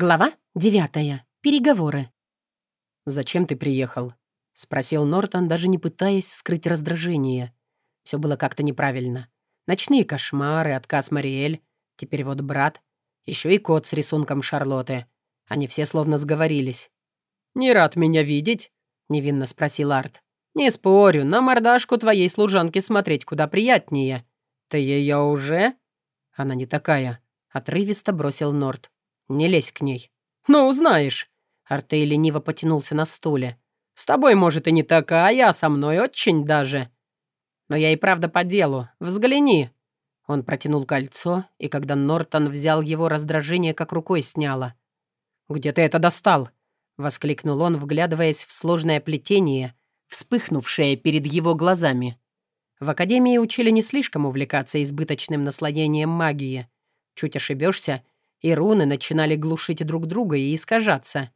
Глава девятая. Переговоры. «Зачем ты приехал?» — спросил Нортон, даже не пытаясь скрыть раздражение. Все было как-то неправильно. Ночные кошмары, отказ Мариэль, теперь вот брат, еще и кот с рисунком Шарлотты. Они все словно сговорились. «Не рад меня видеть?» — невинно спросил Арт. «Не спорю, на мордашку твоей служанки смотреть куда приятнее. Ты ее уже?» «Она не такая», — отрывисто бросил Норт. «Не лезь к ней». «Ну, узнаешь». Артей лениво потянулся на стуле. «С тобой, может, и не такая, а со мной очень даже». «Но я и правда по делу. Взгляни». Он протянул кольцо, и когда Нортон взял его, раздражение как рукой сняло. «Где ты это достал?» — воскликнул он, вглядываясь в сложное плетение, вспыхнувшее перед его глазами. В Академии учили не слишком увлекаться избыточным наслоением магии. Чуть ошибешься, и руны начинали глушить друг друга и искажаться.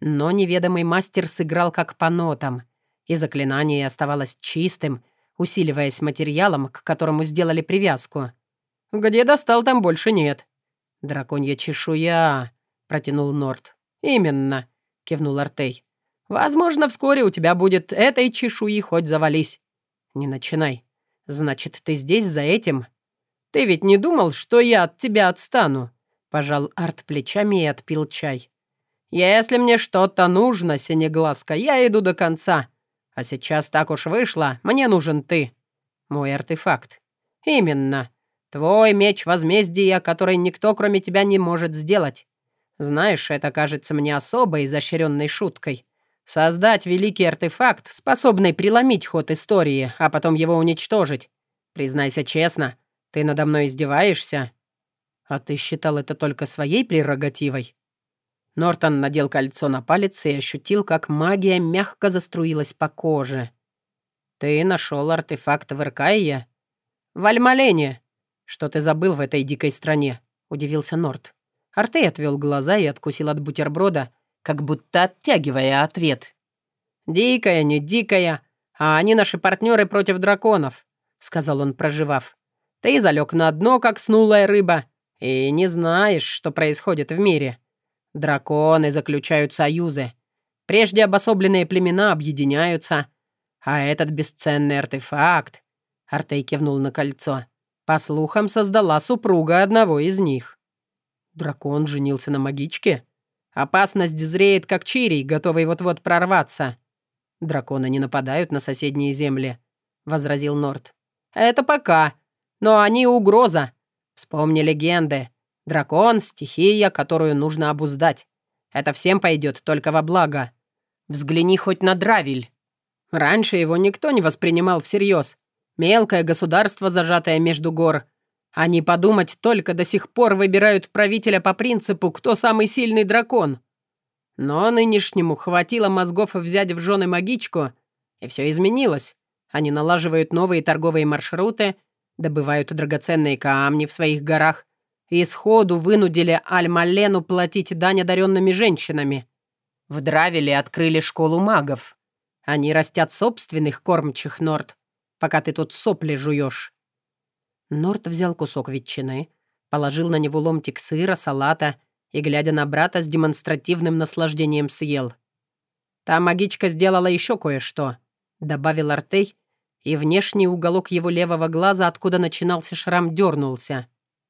Но неведомый мастер сыграл как по нотам, и заклинание оставалось чистым, усиливаясь материалом, к которому сделали привязку. «Где достал, там больше нет». «Драконья чешуя», — протянул Норт. «Именно», — кивнул Артей. «Возможно, вскоре у тебя будет этой чешуи хоть завались». «Не начинай. Значит, ты здесь за этим?» «Ты ведь не думал, что я от тебя отстану?» Пожал Арт плечами и отпил чай. «Если мне что-то нужно, Синеглазка, я иду до конца. А сейчас так уж вышло, мне нужен ты. Мой артефакт. Именно. Твой меч возмездия, который никто, кроме тебя, не может сделать. Знаешь, это кажется мне особо изощренной шуткой. Создать великий артефакт, способный преломить ход истории, а потом его уничтожить. Признайся честно, ты надо мной издеваешься?» «А ты считал это только своей прерогативой?» Нортон надел кольцо на палец и ощутил, как магия мягко заструилась по коже. «Ты нашел артефакт в Иркайе?» «В Альмалене!» «Что ты забыл в этой дикой стране?» — удивился Норт. Артей отвел глаза и откусил от бутерброда, как будто оттягивая ответ. «Дикая, не дикая, а они наши партнеры против драконов», — сказал он, проживав. «Ты залег на дно, как снулая рыба, и не знаешь, что происходит в мире. Драконы заключают союзы. Прежде обособленные племена объединяются. А этот бесценный артефакт...» Артей кивнул на кольцо. «По слухам, создала супруга одного из них». «Дракон женился на магичке?» «Опасность зреет, как чирий, готовый вот-вот прорваться». «Драконы не нападают на соседние земли», — возразил Норт. «Это пока. Но они угроза. Вспомни легенды. Дракон — стихия, которую нужно обуздать. Это всем пойдет только во благо. Взгляни хоть на Дравиль. Раньше его никто не воспринимал всерьез. Мелкое государство, зажатое между гор. Они подумать только до сих пор выбирают правителя по принципу, кто самый сильный дракон. Но нынешнему хватило мозгов взять в жены магичку, и все изменилось. Они налаживают новые торговые маршруты — добывают драгоценные камни в своих горах и сходу вынудили Аль-Малену платить дань одаренными женщинами. В Дравеле открыли школу магов. Они растят собственных кормчих Норд, пока ты тут сопли жуешь. Норд взял кусок ветчины, положил на него ломтик сыра, салата и, глядя на брата, с демонстративным наслаждением съел. «Та магичка сделала еще кое-что», — добавил Артей, и внешний уголок его левого глаза, откуда начинался шрам, дернулся.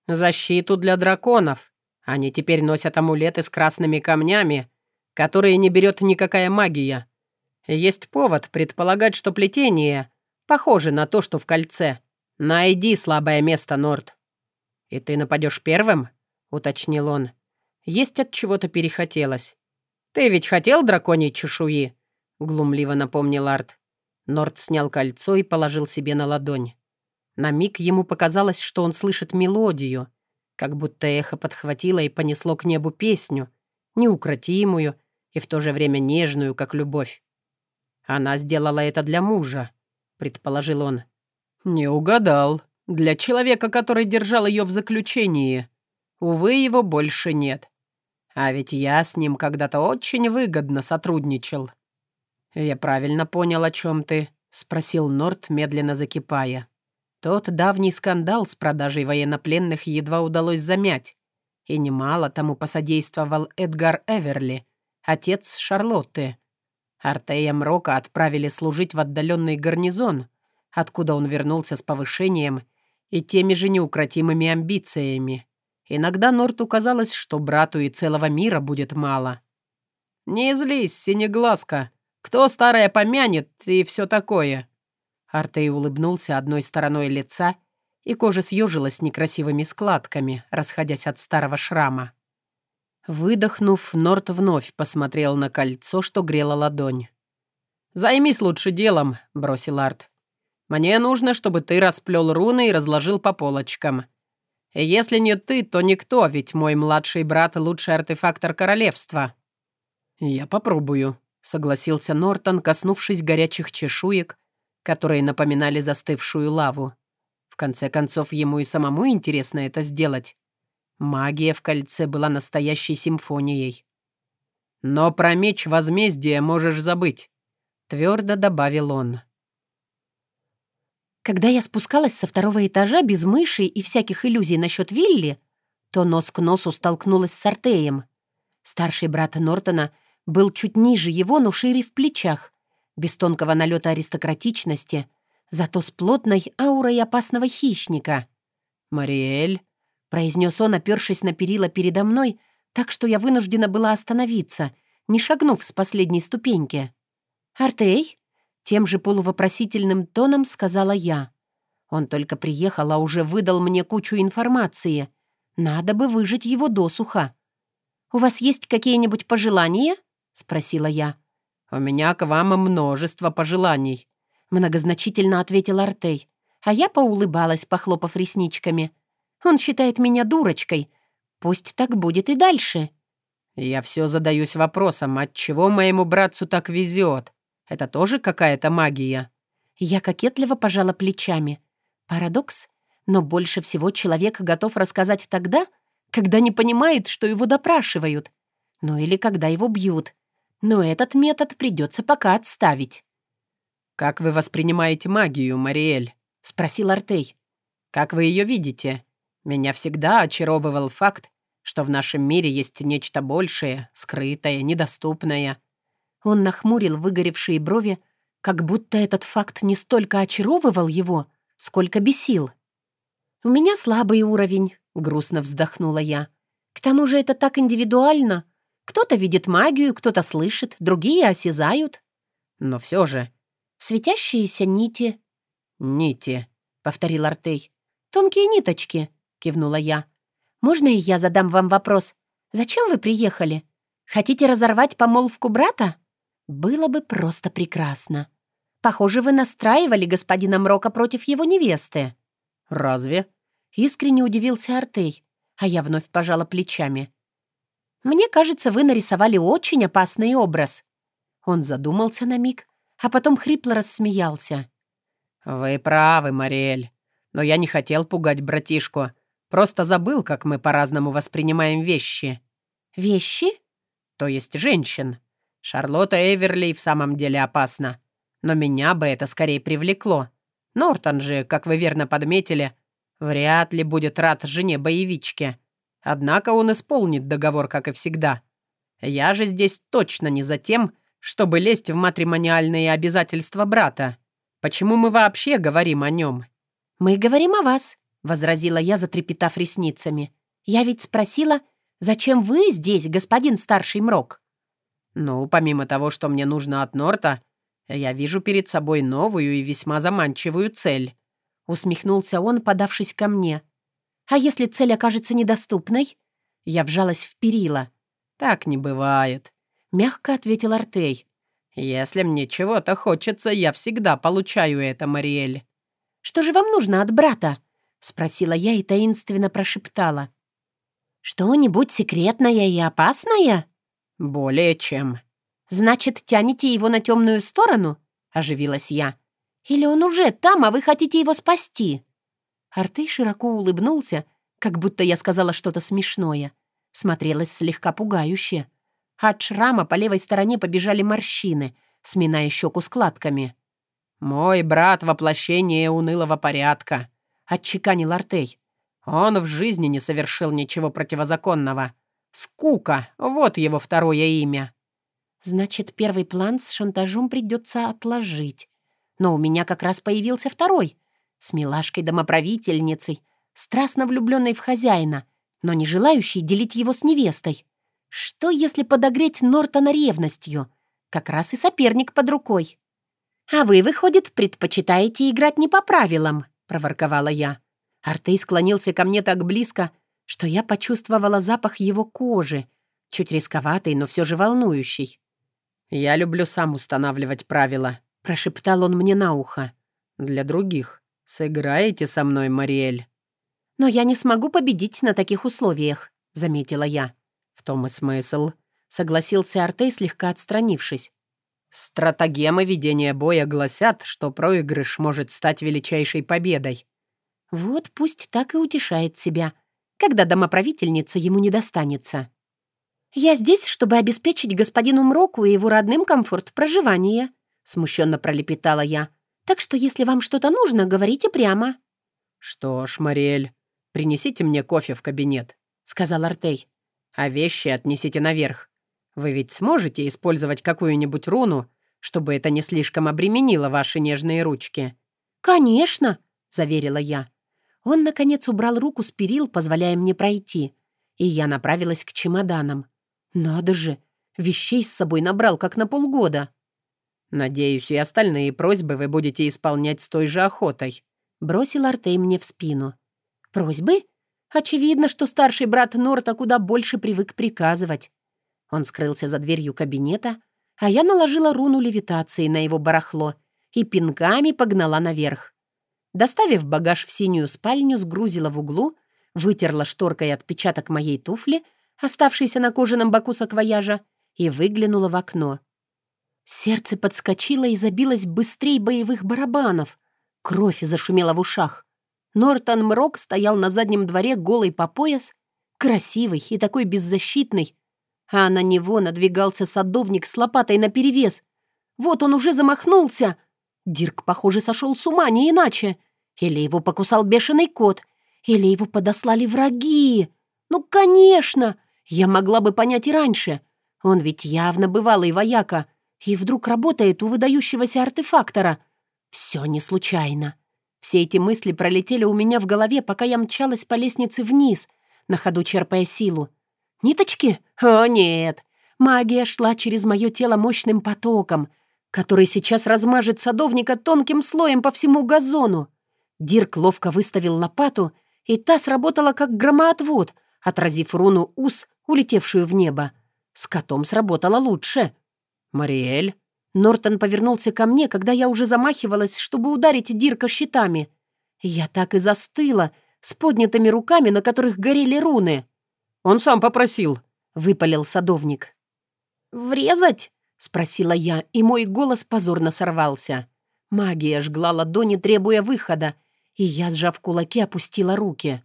«Защиту для драконов. Они теперь носят амулеты с красными камнями, которые не берет никакая магия. Есть повод предполагать, что плетение похоже на то, что в кольце. Найди слабое место, Норд». «И ты нападешь первым?» — уточнил он. Есть от чего-то перехотелось. «Ты ведь хотел драконьей чешуи?» — глумливо напомнил Арт. Норд снял кольцо и положил себе на ладонь. На миг ему показалось, что он слышит мелодию, как будто эхо подхватило и понесло к небу песню, неукротимую и в то же время нежную, как любовь. «Она сделала это для мужа», — предположил он. «Не угадал. Для человека, который держал ее в заключении. Увы, его больше нет. А ведь я с ним когда-то очень выгодно сотрудничал». «Я правильно понял, о чем ты?» — спросил Норт, медленно закипая. Тот давний скандал с продажей военнопленных едва удалось замять, И немало тому посодействовал Эдгар Эверли, отец Шарлотты. Артея Мрока отправили служить в отдаленный гарнизон, откуда он вернулся с повышением и теми же неукротимыми амбициями. Иногда Норту казалось, что брату и целого мира будет мало. «Не злись, синеглазка. Кто старое помянет и все такое?» Артей улыбнулся одной стороной лица, и кожа съежилась некрасивыми складками, расходясь от старого шрама. Выдохнув, Норт вновь посмотрел на кольцо, что грело ладонь. «Займись лучше делом», — бросил Арт. «Мне нужно, чтобы ты расплел руны и разложил по полочкам. Если не ты, то никто, ведь мой младший брат — лучший артефактор королевства». «Я попробую», — согласился Нортон, коснувшись горячих чешуек, которые напоминали застывшую лаву. В конце концов, ему и самому интересно это сделать. Магия в кольце была настоящей симфонией. «Но про меч возмездия можешь забыть», — твердо добавил он. Когда я спускалась со второго этажа без мыши и всяких иллюзий насчет Вилли, то нос к носу столкнулась с Артеем. Старший брат Нортона был чуть ниже его, но шире в плечах, без тонкого налета аристократичности, зато с плотной аурой опасного хищника. «Мариэль», — произнес он, опершись на перила передо мной, так что я вынуждена была остановиться, не шагнув с последней ступеньки. «Артей?» Тем же полувопросительным тоном сказала я. Он только приехал, а уже выдал мне кучу информации. Надо бы выжить его досуха. «У вас есть какие-нибудь пожелания?» — спросила я. «У меня к вам множество пожеланий», — многозначительно ответил Артей. А я поулыбалась, похлопав ресничками. «Он считает меня дурочкой. Пусть так будет и дальше». «Я все задаюсь вопросом, отчего моему братцу так везет?» Это тоже какая-то магия?» Я кокетливо пожала плечами. Парадокс, но больше всего человек готов рассказать тогда, когда не понимает, что его допрашивают. Ну или когда его бьют. Но этот метод придется пока отставить. «Как вы воспринимаете магию, Мариэль?» — спросил Артей. «Как вы ее видите? Меня всегда очаровывал факт, что в нашем мире есть нечто большее, скрытое, недоступное. Он нахмурил выгоревшие брови, как будто этот факт не столько очаровывал его, сколько бесил. «У меня слабый уровень», — грустно вздохнула я. «К тому же это так индивидуально. Кто-то видит магию, кто-то слышит, другие осязают». «Но все же...» «Светящиеся нити». «Нити», — повторил Артей. «Тонкие ниточки», — кивнула я. «Можно и я задам вам вопрос? Зачем вы приехали? Хотите разорвать помолвку брата?» Было бы просто прекрасно. Похоже, вы настраивали господина Мрока против его невесты». «Разве?» — искренне удивился Артей, а я вновь пожала плечами. «Мне кажется, вы нарисовали очень опасный образ». Он задумался на миг, а потом хрипло рассмеялся. «Вы правы, Мариэль, но я не хотел пугать братишку. Просто забыл, как мы по-разному воспринимаем вещи». «Вещи?» «То есть женщин», Шарлотта Эверли в самом деле опасна. Но меня бы это скорее привлекло. Нортон же, как вы верно подметили, вряд ли будет рад жене-боевичке. Однако он исполнит договор, как и всегда. Я же здесь точно не за тем, чтобы лезть в матримониальные обязательства брата. Почему мы вообще говорим о нем?» «Мы говорим о вас», — возразила я, затрепетав ресницами. «Я ведь спросила, зачем вы здесь, господин старший Мрок?» «Ну, помимо того, что мне нужно от Норта, я вижу перед собой новую и весьма заманчивую цель», — усмехнулся он, подавшись ко мне. «А если цель окажется недоступной?» Я вжалась в перила. «Так не бывает», — мягко ответил Артей. «Если мне чего-то хочется, я всегда получаю это, Мариэль». «Что же вам нужно от брата?» — спросила я и таинственно прошептала. «Что-нибудь секретное и опасное?» «Более чем». «Значит, тянете его на темную сторону?» — оживилась я. «Или он уже там, а вы хотите его спасти?» Артей широко улыбнулся, как будто я сказала что-то смешное. Смотрелось слегка пугающе. От шрама по левой стороне побежали морщины, сминая щеку складками. «Мой брат — воплощение унылого порядка», — отчеканил Артей. Он в жизни не совершил ничего противозаконного. Скука — вот его второе имя». «Значит, первый план с шантажом придется отложить. Но у меня как раз появился второй. С милашкой-домоправительницей, страстно влюбленной в хозяина, но не желающей делить его с невестой. Что, если подогреть Нортона ревностью? Как раз и соперник под рукой. «А вы, выходит, предпочитаете играть не по правилам», — проворковала я. Артей склонился ко мне так близко, что я почувствовала запах его кожи, чуть рисковатый, но все же волнующий. «Я люблю сам устанавливать правила», — прошептал он мне на ухо. «Для других. Сыграете со мной, Мариэль?» «Но я не смогу победить на таких условиях», — заметила я. «В том и смысл», — согласился Артей, слегка отстранившись. «Стратагемы ведения боя гласят, что проигрыш может стать величайшей победой». «Вот пусть так и утешает себя, когда домоправительница ему не достанется». «Я здесь, чтобы обеспечить господину Мроку и его родным комфорт проживания», — смущенно пролепетала я. «Так что, если вам что-то нужно, говорите прямо». «Что ж, Мариэль, принесите мне кофе в кабинет», — сказал Артей. «А вещи отнесите наверх. Вы ведь сможете использовать какую-нибудь руну, чтобы это не слишком обременило ваши нежные ручки?» «Конечно», — заверила я. Он, наконец, убрал руку с перил, позволяя мне пройти, и я направилась к чемоданам. «Надо же! Вещей с собой набрал, как на полгода!» «Надеюсь, и остальные просьбы вы будете исполнять с той же охотой», — бросил Артей мне в спину. «Просьбы? Очевидно, что старший брат Норта куда больше привык приказывать». Он скрылся за дверью кабинета, а я наложила руну левитации на его барахло и пинками погнала наверх. Доставив багаж в синюю спальню, сгрузила в углу, вытерла шторкой отпечаток моей туфли — оставшийся на кожаном боку саквояжа, и выглянула в окно. Сердце подскочило и забилось быстрее боевых барабанов. Кровь зашумела в ушах. Нортон Мрок стоял на заднем дворе голый по пояс, красивый и такой беззащитный, а на него надвигался садовник с лопатой наперевес. Вот он уже замахнулся. Дирк, похоже, сошел с ума, не иначе. Или его покусал бешеный кот, или его подослали враги. Ну, конечно! Я могла бы понять и раньше. Он ведь явно бывалый вояка, и вдруг работает у выдающегося артефактора. Все не случайно. Все эти мысли пролетели у меня в голове, пока я мчалась по лестнице вниз, на ходу черпая силу. Ниточки? О, нет. Магия шла через мое тело мощным потоком, который сейчас размажет садовника тонким слоем по всему газону. Дирк ловко выставил лопату, и та сработала как громоотвод, отразив руну ус улетевшую в небо. С котом сработало лучше. «Мариэль?» Нортон повернулся ко мне, когда я уже замахивалась, чтобы ударить Дирка щитами. Я так и застыла, с поднятыми руками, на которых горели руны. «Он сам попросил», — выпалил садовник. «Врезать?» — спросила я, и мой голос позорно сорвался. Магия жгла ладони, требуя выхода, и я, сжав кулаки, опустила руки.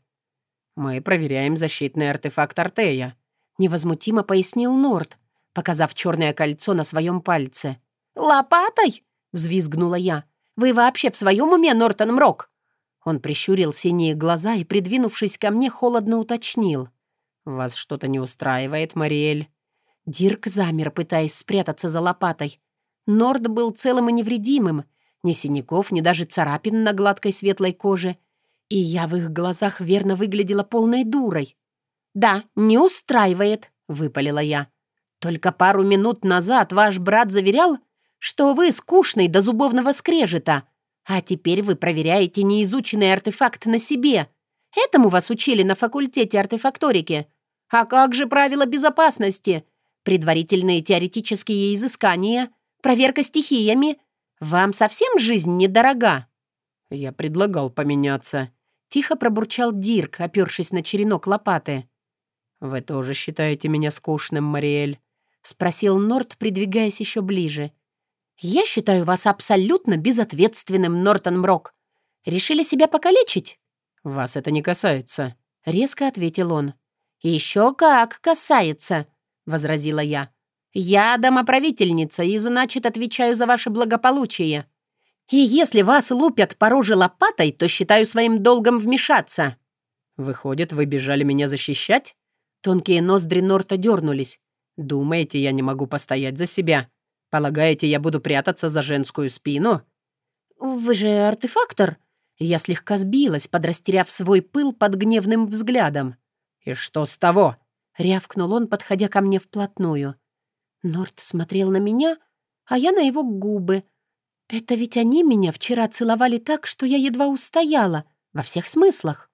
«Мы проверяем защитный артефакт Артея», — невозмутимо пояснил Норд, показав черное кольцо на своем пальце. «Лопатой?» — взвизгнула я. «Вы вообще в своем уме, Нортон Мрок?» Он прищурил синие глаза и, придвинувшись ко мне, холодно уточнил. «Вас что-то не устраивает, Мариэль?» Дирк замер, пытаясь спрятаться за лопатой. Норд был целым и невредимым. Ни синяков, ни даже царапин на гладкой светлой коже. И я в их глазах верно выглядела полной дурой. «Да, не устраивает», — выпалила я. «Только пару минут назад ваш брат заверял, что вы скучный до зубовного скрежета, а теперь вы проверяете неизученный артефакт на себе. Этому вас учили на факультете артефакторики. А как же правила безопасности? Предварительные теоретические изыскания, проверка стихиями. Вам совсем жизнь недорога?» «Я предлагал поменяться», — тихо пробурчал Дирк, опёршись на черенок лопаты. «Вы тоже считаете меня скучным, Мариэль?» — спросил Норт, придвигаясь еще ближе. «Я считаю вас абсолютно безответственным, Нортон Мрок. Решили себя покалечить?» «Вас это не касается», — резко ответил он. «Еще как касается», — возразила я. «Я домоправительница и, значит, отвечаю за ваше благополучие. И если вас лупят по роже лопатой, то считаю своим долгом вмешаться». «Выходит, вы бежали меня защищать?» Тонкие ноздри Норта дернулись. «Думаете, я не могу постоять за себя? Полагаете, я буду прятаться за женскую спину?» «Вы же артефактор?» Я слегка сбилась, подрастеряв свой пыл под гневным взглядом. «И что с того?» — рявкнул он, подходя ко мне вплотную. Норт смотрел на меня, а я на его губы. Это ведь они меня вчера целовали так, что я едва устояла, во всех смыслах.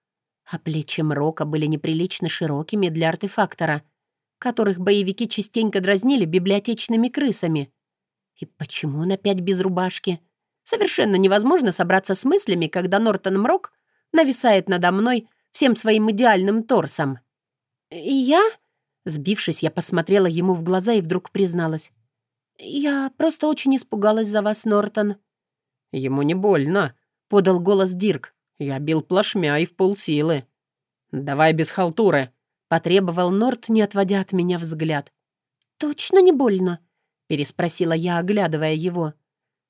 А плечи Мрока были неприлично широкими для артефактора, которых боевики частенько дразнили библиотечными крысами. И почему он опять без рубашки? Совершенно невозможно собраться с мыслями, когда Нортон Мрок нависает надо мной всем своим идеальным торсом. «И я?» Сбившись, я посмотрела ему в глаза и вдруг призналась. «Я просто очень испугалась за вас, Нортон». «Ему не больно», — подал голос Дирк. «Я бил плашмя и в полсилы». «Давай без халтуры», — потребовал Норт, не отводя от меня взгляд. «Точно не больно?» — переспросила я, оглядывая его.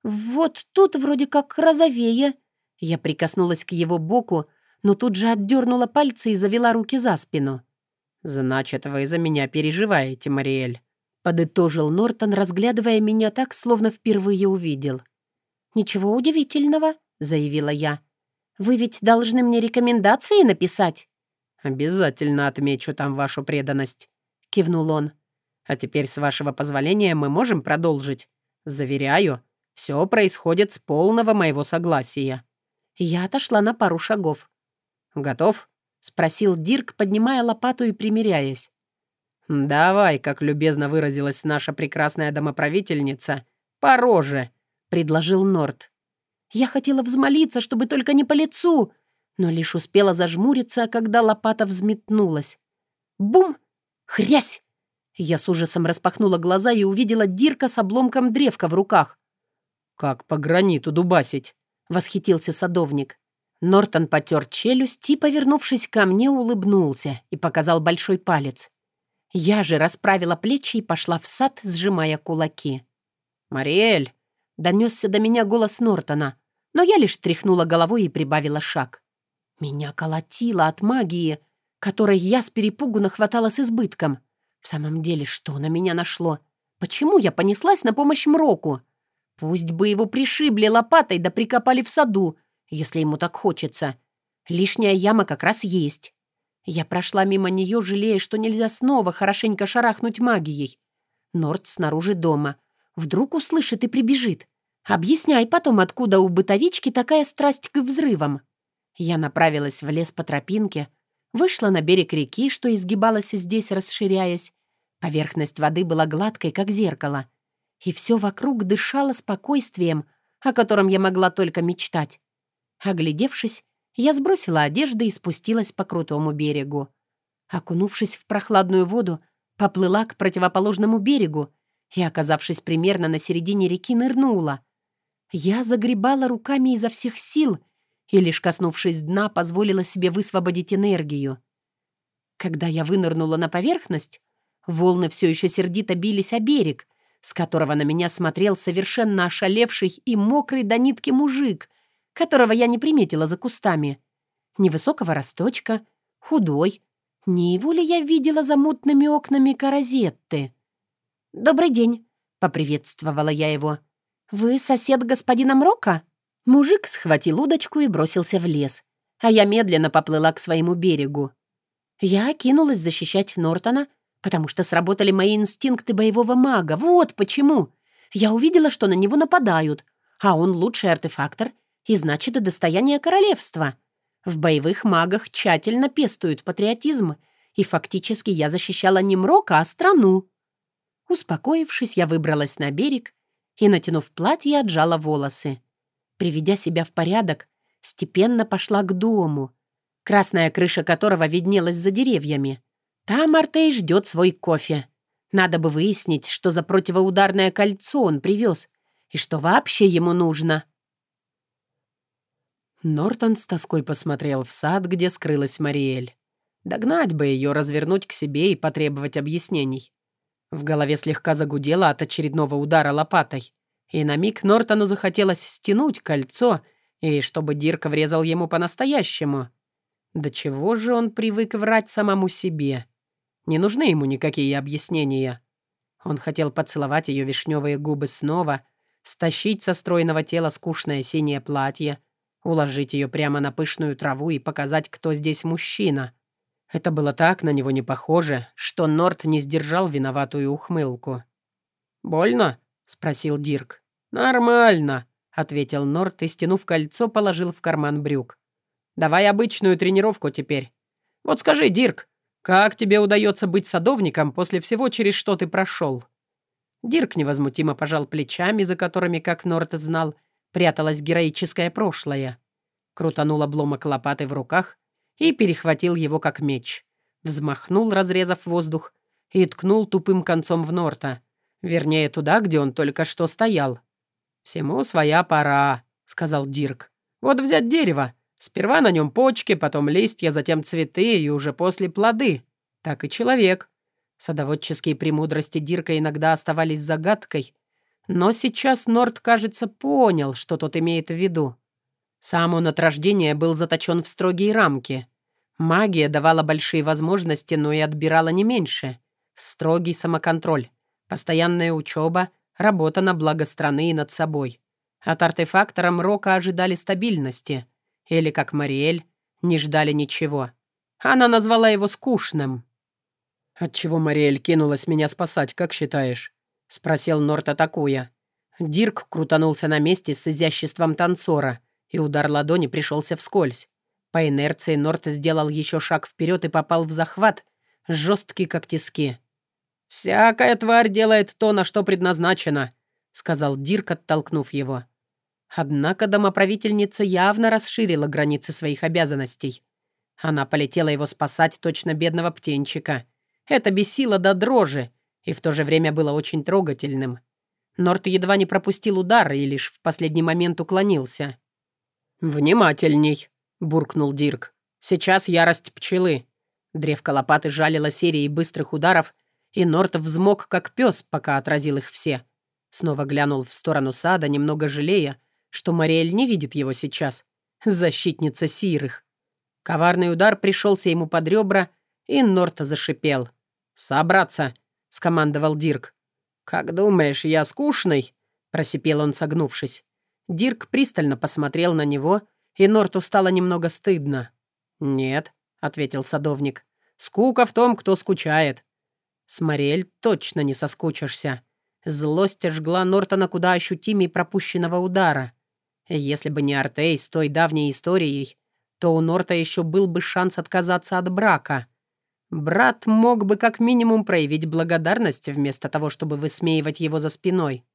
«Вот тут вроде как розовее». Я прикоснулась к его боку, но тут же отдернула пальцы и завела руки за спину. «Значит, вы за меня переживаете, Мариэль», — подытожил Нортон, разглядывая меня так, словно впервые увидел. «Ничего удивительного», — заявила я. «Вы ведь должны мне рекомендации написать». «Обязательно отмечу там вашу преданность», — кивнул он. «А теперь, с вашего позволения, мы можем продолжить. Заверяю, все происходит с полного моего согласия». Я отошла на пару шагов. «Готов?» — спросил Дирк, поднимая лопату и примиряясь. «Давай, как любезно выразилась наша прекрасная домоправительница, по роже», — предложил Норт. Я хотела взмолиться, чтобы только не по лицу, но лишь успела зажмуриться, когда лопата взметнулась. Бум! Хрясь! Я с ужасом распахнула глаза и увидела Дирка с обломком древка в руках. «Как по граниту дубасить!» — восхитился садовник. Нортон потер челюсть и, повернувшись ко мне, улыбнулся и показал большой палец. Я же расправила плечи и пошла в сад, сжимая кулаки. «Мариэль!» — донесся до меня голос Нортона, но я лишь тряхнула головой и прибавила шаг. Меня колотило от магии, которой я с перепугу нахватала с избытком. В самом деле, что на меня нашло? Почему я понеслась на помощь Мроку? Пусть бы его пришибли лопатой да прикопали в саду, если ему так хочется. Лишняя яма как раз есть. Я прошла мимо нее, жалея, что нельзя снова хорошенько шарахнуть магией. Норд снаружи дома. Вдруг услышит и прибежит. Объясняй потом, откуда у бытовички такая страсть к взрывам. Я направилась в лес по тропинке, вышла на берег реки, что изгибалась здесь, расширяясь. Поверхность воды была гладкой, как зеркало и все вокруг дышало спокойствием, о котором я могла только мечтать. Оглядевшись, я сбросила одежды и спустилась по крутому берегу. Окунувшись в прохладную воду, поплыла к противоположному берегу и, оказавшись примерно на середине реки, нырнула. Я загребала руками изо всех сил и, лишь коснувшись дна, позволила себе высвободить энергию. Когда я вынырнула на поверхность, волны все еще сердито бились о берег, с которого на меня смотрел совершенно ошалевший и мокрый до нитки мужик, которого я не приметила за кустами. Невысокого росточка, худой. Не его ли я видела за мутными окнами Каразетты? «Добрый день», — поприветствовала я его. «Вы сосед господина Мрока?» Мужик схватил удочку и бросился в лес, а я медленно поплыла к своему берегу. Я кинулась защищать Нортона, потому что сработали мои инстинкты боевого мага. Вот почему. Я увидела, что на него нападают, а он лучший артефактор и, значит, достояние королевства. В боевых магах тщательно пестуют патриотизм, и фактически я защищала не Мрока, а страну. Успокоившись, я выбралась на берег и, натянув платье, отжала волосы. Приведя себя в порядок, степенно пошла к дому, красная крыша которого виднелась за деревьями. Там Артей ждет свой кофе. Надо бы выяснить, что за противоударное кольцо он привез и что вообще ему нужно. Нортон с тоской посмотрел в сад, где скрылась Мариэль. Догнать бы ее, развернуть к себе и потребовать объяснений. В голове слегка загудело от очередного удара лопатой, и на миг Нортону захотелось стянуть кольцо и чтобы Дирка врезал ему по-настоящему. До чего же он привык врать самому себе? Не нужны ему никакие объяснения. Он хотел поцеловать ее вишневые губы снова, стащить со стройного тела скучное синее платье, уложить ее прямо на пышную траву и показать, кто здесь мужчина. Это было так на него не похоже, что Норт не сдержал виноватую ухмылку. «Больно?» — спросил Дирк. «Нормально», — ответил Норт и, стянув кольцо, положил в карман брюк. «Давай обычную тренировку теперь. Вот скажи, Дирк, как тебе удается быть садовником после всего, через что ты прошел?» Дирк невозмутимо пожал плечами, за которыми, как Норт знал, пряталось героическое прошлое. Крутанул обломок лопаты в руках и перехватил его как меч. Взмахнул, разрезав воздух, и ткнул тупым концом в Норта. Вернее, туда, где он только что стоял. «Всему своя пора», — сказал Дирк. «Вот взять дерево. Сперва на нем почки, потом листья, затем цветы и уже после плоды. Так и человек». Садоводческие премудрости Дирка иногда оставались загадкой, но сейчас Норт, кажется, понял, что тот имеет в виду. Сам он от рождения был заточен в строгие рамки. Магия давала большие возможности, но и отбирала не меньше. Строгий самоконтроль, постоянная учеба — работа на благо страны и над собой. От артефактора Мрока ожидали стабильности. Или, как Мариэль, не ждали ничего. Она назвала его скучным. «Отчего Мариэль кинулась меня спасать, как считаешь?» — спросил Норт, атакуя. Дирк крутанулся на месте с изяществом танцора, и удар ладони пришелся вскользь. По инерции Норт сделал еще шаг вперед и попал в захват, жесткий как тиски. «Всякая тварь делает то, на что предназначена», — сказал Дирк, оттолкнув его. Однако домоправительница явно расширила границы своих обязанностей. Она полетела его спасать точно бедного птенчика. Это бесило до дрожи и в то же время было очень трогательным. Норт едва не пропустил удар и лишь в последний момент уклонился. «Внимательней», — буркнул Дирк. «Сейчас ярость пчелы». Древко лопаты жалило серией быстрых ударов, и Норт взмок, как пес, пока отразил их все. Снова глянул в сторону сада, немного жалея, что Мариэль не видит его сейчас. Защитница сирых. Коварный удар пришелся ему под ребра, и Норта зашипел. «Собраться!» — скомандовал Дирк. «Как думаешь, я скучный?» — просипел он, согнувшись. Дирк пристально посмотрел на него, и Норту стало немного стыдно. «Нет», — ответил садовник. «Скука в том, кто скучает. С Мариэль точно не соскучишься. Злость жгла Нортона куда ощутимее пропущенного удара. Если бы не Артей с той давней историей, то у Норта еще был бы шанс отказаться от брака. Брат мог бы как минимум проявить благодарность вместо того, чтобы высмеивать его за спиной.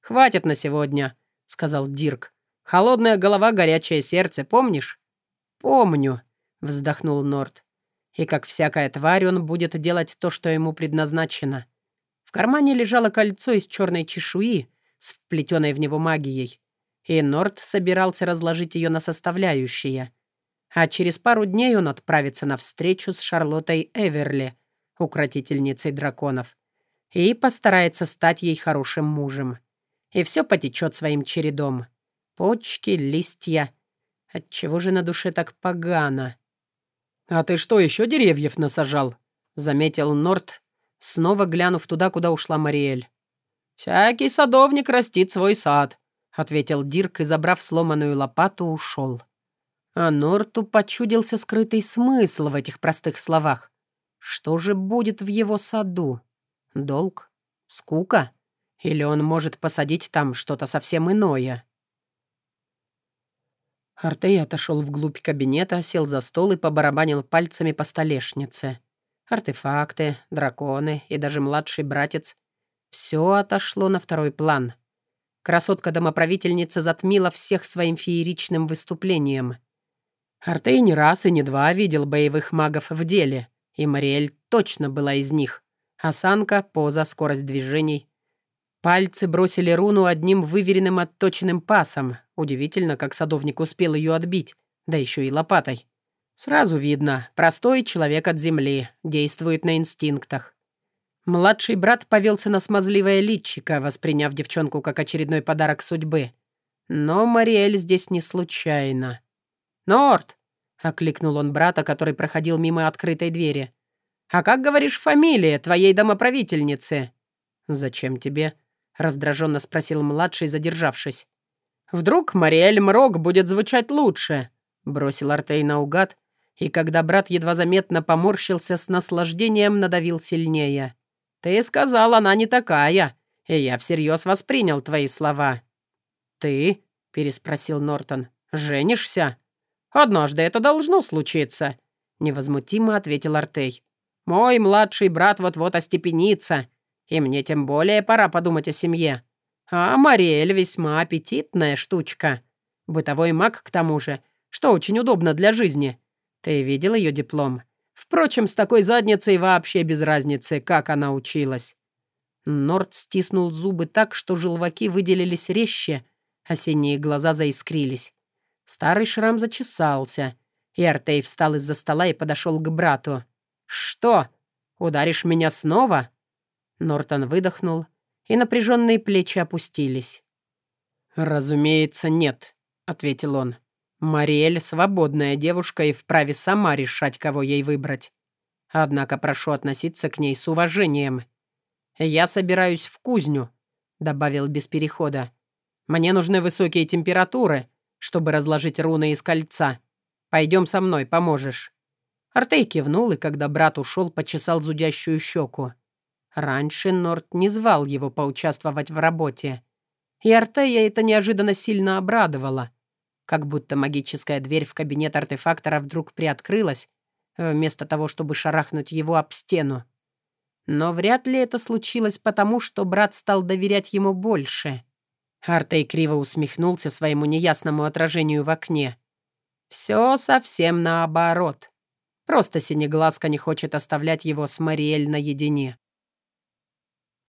«Хватит на сегодня», — сказал Дирк. «Холодная голова, горячее сердце, помнишь?» «Помню», — вздохнул Норт и, как всякая тварь, он будет делать то, что ему предназначено. В кармане лежало кольцо из черной чешуи с вплетенной в него магией, и Норт собирался разложить ее на составляющие. А через пару дней он отправится на встречу с Шарлоттой Эверли, укротительницей драконов, и постарается стать ей хорошим мужем. И все потечет своим чередом. Почки, листья. Отчего же на душе так погано? «А ты что, еще деревьев насажал?» — заметил Норт, снова глянув туда, куда ушла Мариэль. «Всякий садовник растит свой сад», — ответил Дирк и, забрав сломанную лопату, ушел. А Норту почудился скрытый смысл в этих простых словах. Что же будет в его саду? Долг? Скука? Или он может посадить там что-то совсем иное? Артей отошел вглубь кабинета, сел за стол и побарабанил пальцами по столешнице. Артефакты, драконы и даже младший братец — все отошло на второй план. Красотка-домоправительница затмила всех своим фееричным выступлением. Артей не раз и не два видел боевых магов в деле, и Мариэль точно была из них. Осанка, поза, скорость движений. Пальцы бросили руну одним выверенным отточенным пасом. Удивительно, как садовник успел ее отбить, да еще и лопатой. Сразу видно, простой человек от земли, действует на инстинктах. Младший брат повелся на смазливое личико, восприняв девчонку как очередной подарок судьбы. Но Мариэль здесь не случайно. «Норт!» — окликнул он брата, который проходил мимо открытой двери. «А как, говоришь, фамилия твоей домоправительницы?» «Зачем тебе?» — раздраженно спросил младший, задержавшись. «Вдруг Мариэль Мрок будет звучать лучше?» — бросил Артей наугад, и когда брат едва заметно поморщился, с наслаждением надавил сильнее. «Ты сказал, она не такая, и я всерьез воспринял твои слова». «Ты?» — переспросил Нортон. «Женишься?» «Однажды это должно случиться», — невозмутимо ответил Артей. «Мой младший брат вот-вот остепенится, и мне тем более пора подумать о семье. А Мариэль весьма аппетитная штучка. Бытовой маг, к тому же, что очень удобно для жизни. Ты видел ее диплом? Впрочем, с такой задницей вообще без разницы, как она училась». Норд стиснул зубы так, что желваки выделились резче, синие глаза заискрились. Старый шрам зачесался, и Артей встал из-за стола и подошел к брату. «Что? Ударишь меня снова?» Нортон выдохнул, и напряженные плечи опустились. «Разумеется, нет», — ответил он. «Мариэль — свободная девушка и вправе сама решать, кого ей выбрать. Однако прошу относиться к ней с уважением. Я собираюсь в кузню», — добавил без перехода. «Мне нужны высокие температуры, чтобы разложить руны из кольца. Пойдем со мной, поможешь». Артей кивнул, и когда брат ушел, почесал зудящую щеку. Раньше Норт не звал его поучаствовать в работе. И Артея это неожиданно сильно обрадовало. Как будто магическая дверь в кабинет артефактора вдруг приоткрылась, вместо того, чтобы шарахнуть его об стену. Но вряд ли это случилось потому, что брат стал доверять ему больше. Артей криво усмехнулся своему неясному отражению в окне. «Все совсем наоборот. Просто Синеглазка не хочет оставлять его с Мариэль наедине».